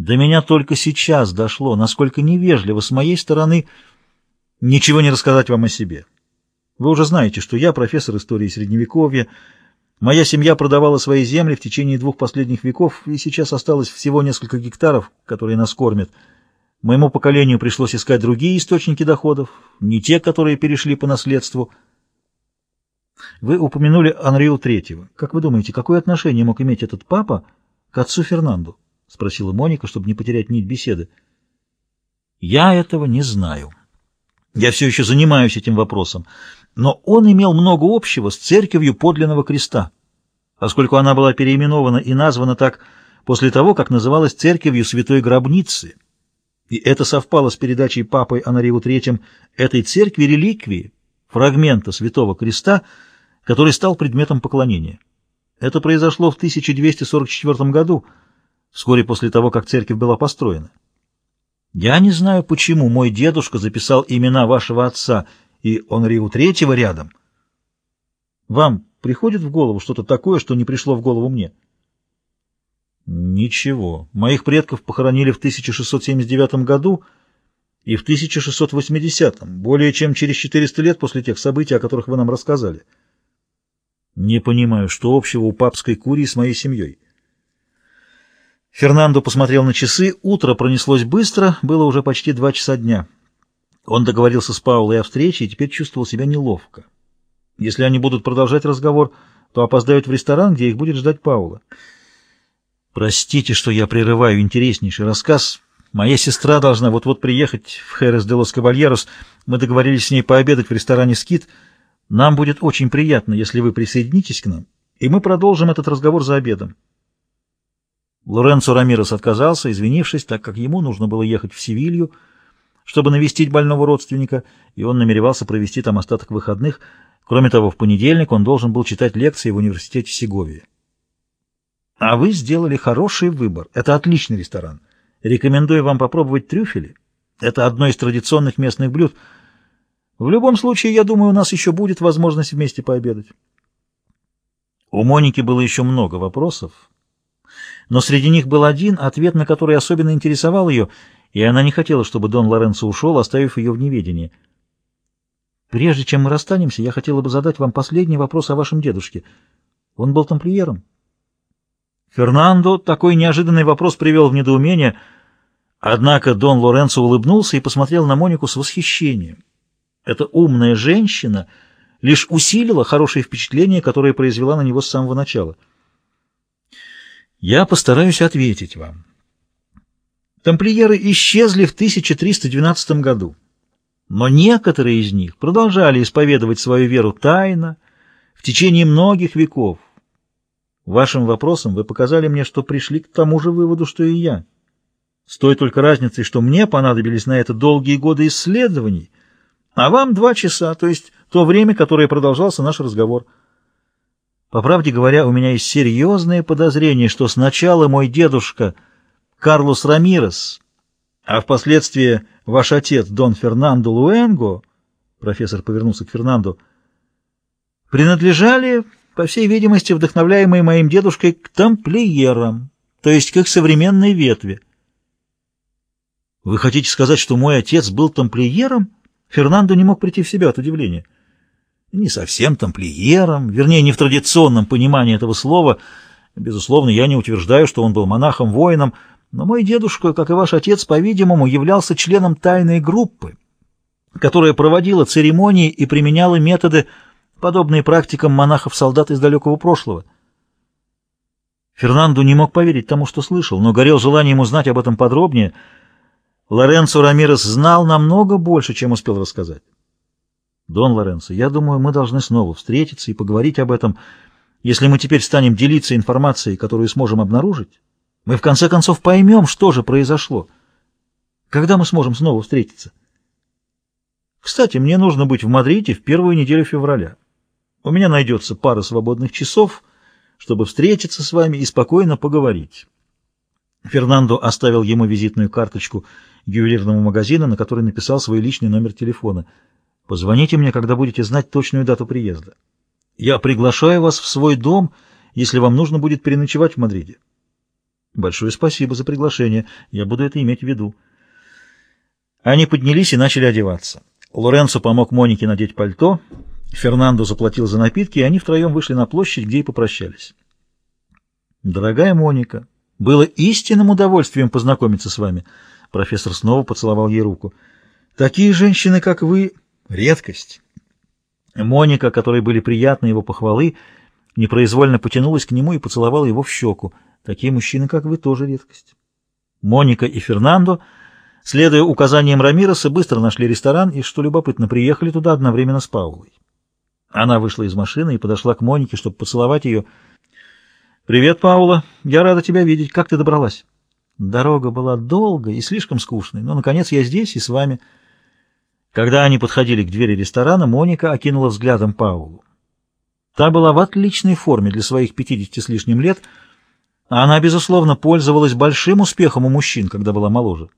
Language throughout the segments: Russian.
До меня только сейчас дошло, насколько невежливо с моей стороны ничего не рассказать вам о себе. Вы уже знаете, что я профессор истории Средневековья. Моя семья продавала свои земли в течение двух последних веков, и сейчас осталось всего несколько гектаров, которые нас кормят. Моему поколению пришлось искать другие источники доходов, не те, которые перешли по наследству. Вы упомянули Анрио Третьего. Как вы думаете, какое отношение мог иметь этот папа к отцу Фернанду? — спросила Моника, чтобы не потерять нить беседы. Я этого не знаю. Я все еще занимаюсь этим вопросом. Но он имел много общего с церковью подлинного креста, поскольку она была переименована и названа так после того, как называлась церковью Святой Гробницы. И это совпало с передачей папой Анариу III этой церкви реликвии, фрагмента Святого Креста, который стал предметом поклонения. Это произошло в 1244 году, вскоре после того, как церковь была построена. Я не знаю, почему мой дедушка записал имена вашего отца и Онриу Третьего рядом. Вам приходит в голову что-то такое, что не пришло в голову мне? Ничего. Моих предков похоронили в 1679 году и в 1680, более чем через 400 лет после тех событий, о которых вы нам рассказали. Не понимаю, что общего у папской курии с моей семьей. Фернандо посмотрел на часы. Утро пронеслось быстро, было уже почти два часа дня. Он договорился с Паулой о встрече и теперь чувствовал себя неловко. Если они будут продолжать разговор, то опоздают в ресторан, где их будет ждать Паула. Простите, что я прерываю интереснейший рассказ. Моя сестра должна вот-вот приехать в Херес де лос Кабальерос. Мы договорились с ней пообедать в ресторане «Скит». Нам будет очень приятно, если вы присоединитесь к нам, и мы продолжим этот разговор за обедом. Лоренцо Рамирес отказался, извинившись, так как ему нужно было ехать в Севилью, чтобы навестить больного родственника, и он намеревался провести там остаток выходных. Кроме того, в понедельник он должен был читать лекции в университете Сеговии. А вы сделали хороший выбор. Это отличный ресторан. Рекомендую вам попробовать трюфели. Это одно из традиционных местных блюд. В любом случае, я думаю, у нас еще будет возможность вместе пообедать. У Моники было еще много вопросов, но среди них был один, ответ на который особенно интересовал ее, и она не хотела, чтобы Дон Лоренцо ушел, оставив ее в неведении. «Прежде чем мы расстанемся, я хотела бы задать вам последний вопрос о вашем дедушке. Он был тамплиером?» Фернандо такой неожиданный вопрос привел в недоумение, однако Дон Лоренцо улыбнулся и посмотрел на Монику с восхищением. Эта умная женщина лишь усилила хорошее впечатление, которое произвела на него с самого начала. Я постараюсь ответить вам. Тамплиеры исчезли в 1312 году, но некоторые из них продолжали исповедовать свою веру тайно в течение многих веков. Вашим вопросом вы показали мне, что пришли к тому же выводу, что и я. С той только разницей, что мне понадобились на это долгие годы исследований, а вам два часа, то есть то время, которое продолжался наш разговор. По правде говоря, у меня есть серьезное подозрение, что сначала мой дедушка Карлос Рамирес, а впоследствии ваш отец Дон Фернандо Луэнго, профессор повернулся к Фернандо, принадлежали, по всей видимости, вдохновляемые моим дедушкой к тамплиерам, то есть к их современной ветви. Вы хотите сказать, что мой отец был тамплиером? Фернандо не мог прийти в себя от удивления не совсем тамплиером, вернее, не в традиционном понимании этого слова. Безусловно, я не утверждаю, что он был монахом-воином, но мой дедушка, как и ваш отец, по-видимому, являлся членом тайной группы, которая проводила церемонии и применяла методы, подобные практикам монахов-солдат из далекого прошлого. Фернандо не мог поверить тому, что слышал, но горел желанием узнать об этом подробнее. Лоренцо Рамирес знал намного больше, чем успел рассказать. Дон Лоренцо, я думаю, мы должны снова встретиться и поговорить об этом. Если мы теперь станем делиться информацией, которую сможем обнаружить, мы в конце концов поймем, что же произошло. Когда мы сможем снова встретиться? Кстати, мне нужно быть в Мадриде в первую неделю февраля. У меня найдется пара свободных часов, чтобы встретиться с вами и спокойно поговорить. Фернандо оставил ему визитную карточку ювелирного магазина, на которой написал свой личный номер телефона — Позвоните мне, когда будете знать точную дату приезда. Я приглашаю вас в свой дом, если вам нужно будет переночевать в Мадриде. Большое спасибо за приглашение. Я буду это иметь в виду. Они поднялись и начали одеваться. Лоренцо помог Монике надеть пальто, Фернандо заплатил за напитки, и они втроем вышли на площадь, где и попрощались. «Дорогая Моника, было истинным удовольствием познакомиться с вами». Профессор снова поцеловал ей руку. «Такие женщины, как вы, — редкость». Моника, которой были приятны его похвалы, непроизвольно потянулась к нему и поцеловала его в щеку. Такие мужчины, как вы, тоже редкость. Моника и Фернандо, следуя указаниям Рамироса, быстро нашли ресторан и, что любопытно, приехали туда одновременно с Паулой. Она вышла из машины и подошла к Монике, чтобы поцеловать ее. «Привет, Паула. Я рада тебя видеть. Как ты добралась?» Дорога была долгой и слишком скучной, но, наконец, я здесь и с вами. Когда они подходили к двери ресторана, Моника окинула взглядом Паулу. Та была в отличной форме для своих пятидесяти с лишним лет, а она, безусловно, пользовалась большим успехом у мужчин, когда была моложе.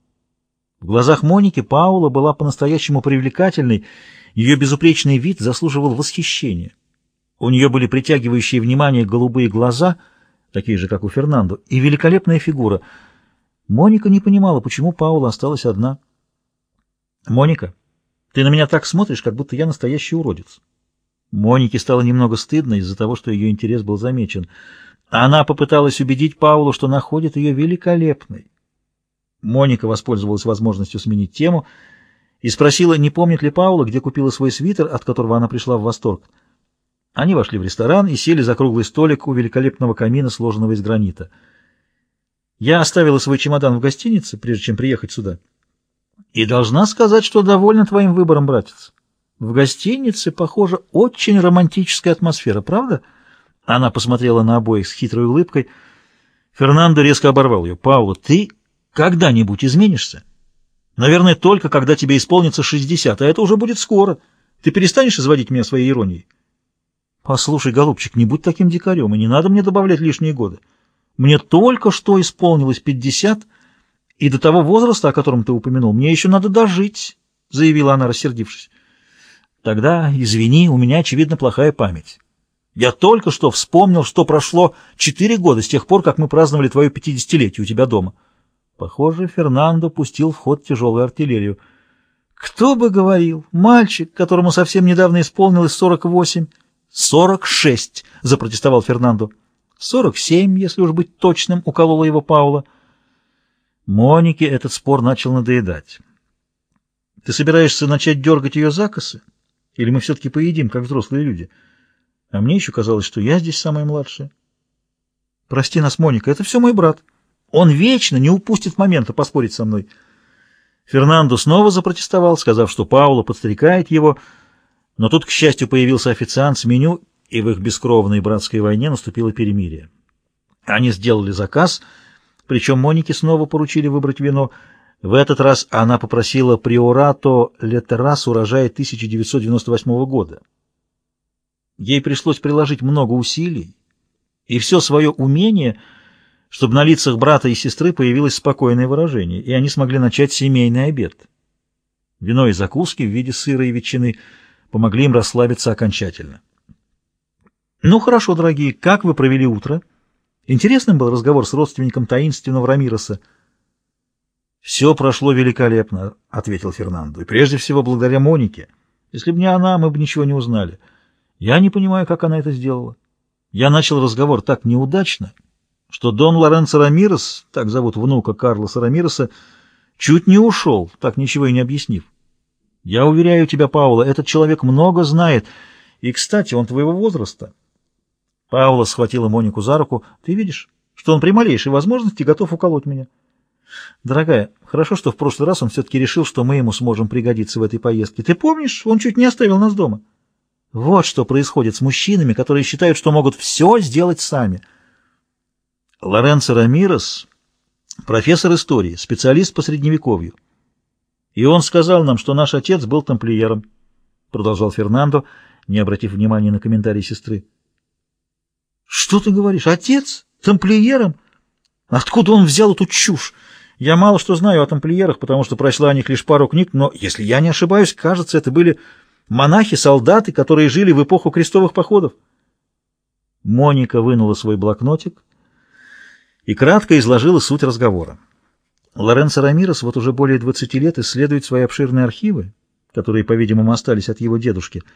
В глазах Моники Паула была по-настоящему привлекательной ее безупречный вид заслуживал восхищения. У нее были притягивающие внимание голубые глаза, такие же, как у Фернандо, и великолепная фигура. Моника не понимала, почему Паула осталась одна. «Моника, ты на меня так смотришь, как будто я настоящий уродец». Монике стало немного стыдно из-за того, что ее интерес был замечен. Она попыталась убедить Паулу, что находит ее великолепной. Моника воспользовалась возможностью сменить тему — и спросила, не помнит ли Паула, где купила свой свитер, от которого она пришла в восторг. Они вошли в ресторан и сели за круглый столик у великолепного камина, сложенного из гранита. Я оставила свой чемодан в гостинице, прежде чем приехать сюда. И должна сказать, что довольна твоим выбором, братец. В гостинице, похоже, очень романтическая атмосфера, правда? Она посмотрела на обоих с хитрой улыбкой. Фернандо резко оборвал ее. «Паула, ты когда-нибудь изменишься?» Наверное, только когда тебе исполнится 60, а это уже будет скоро. Ты перестанешь изводить меня своей иронией? Послушай, голубчик, не будь таким дикарем, и не надо мне добавлять лишние годы. Мне только что исполнилось 50, и до того возраста, о котором ты упомянул, мне еще надо дожить, — заявила она, рассердившись. Тогда, извини, у меня, очевидно, плохая память. Я только что вспомнил, что прошло четыре года с тех пор, как мы праздновали твое пятидесятилетие у тебя дома. Похоже, Фернандо пустил в ход тяжелую артиллерию. Кто бы говорил, мальчик, которому совсем недавно исполнилось сорок восемь. «Сорок шесть!» — запротестовал Фернандо. «Сорок семь, если уж быть точным», — уколола его Паула. Монике этот спор начал надоедать. «Ты собираешься начать дергать ее за косы? Или мы все-таки поедим, как взрослые люди? А мне еще казалось, что я здесь самая младшая». «Прости нас, Моника, это все мой брат». Он вечно не упустит момента поспорить со мной. Фернандо снова запротестовал, сказав, что Пауло подстрекает его, но тут, к счастью, появился официант с меню, и в их бескровной братской войне наступило перемирие. Они сделали заказ, причем Монике снова поручили выбрать вино. В этот раз она попросила приорато летерас урожая 1998 года. Ей пришлось приложить много усилий, и все свое умение — чтобы на лицах брата и сестры появилось спокойное выражение, и они смогли начать семейный обед. Вино и закуски в виде сыра и ветчины помогли им расслабиться окончательно. «Ну хорошо, дорогие, как вы провели утро?» Интересным был разговор с родственником таинственного Рамироса. «Все прошло великолепно», — ответил Фернандо, — «и прежде всего благодаря Монике. Если бы не она, мы бы ничего не узнали. Я не понимаю, как она это сделала. Я начал разговор так неудачно» что Дон Лоренцо Рамирес, так зовут внука Карлоса Рамиреса, чуть не ушел, так ничего и не объяснив. Я уверяю тебя, Паула, этот человек много знает, и, кстати, он твоего возраста. Паула схватила Монику за руку. Ты видишь, что он при малейшей возможности готов уколоть меня? Дорогая, хорошо, что в прошлый раз он все-таки решил, что мы ему сможем пригодиться в этой поездке. Ты помнишь, он чуть не оставил нас дома. Вот что происходит с мужчинами, которые считают, что могут все сделать сами. Лоренцо Рамирес — профессор истории, специалист по Средневековью. И он сказал нам, что наш отец был тамплиером, — продолжал Фернандо, не обратив внимания на комментарии сестры. — Что ты говоришь? Отец? Тамплиером? Откуда он взял эту чушь? Я мало что знаю о тамплиерах, потому что прочла о них лишь пару книг, но, если я не ошибаюсь, кажется, это были монахи-солдаты, которые жили в эпоху крестовых походов. Моника вынула свой блокнотик — и кратко изложила суть разговора. Лоренцо Рамирес вот уже более 20 лет исследует свои обширные архивы, которые, по-видимому, остались от его дедушки –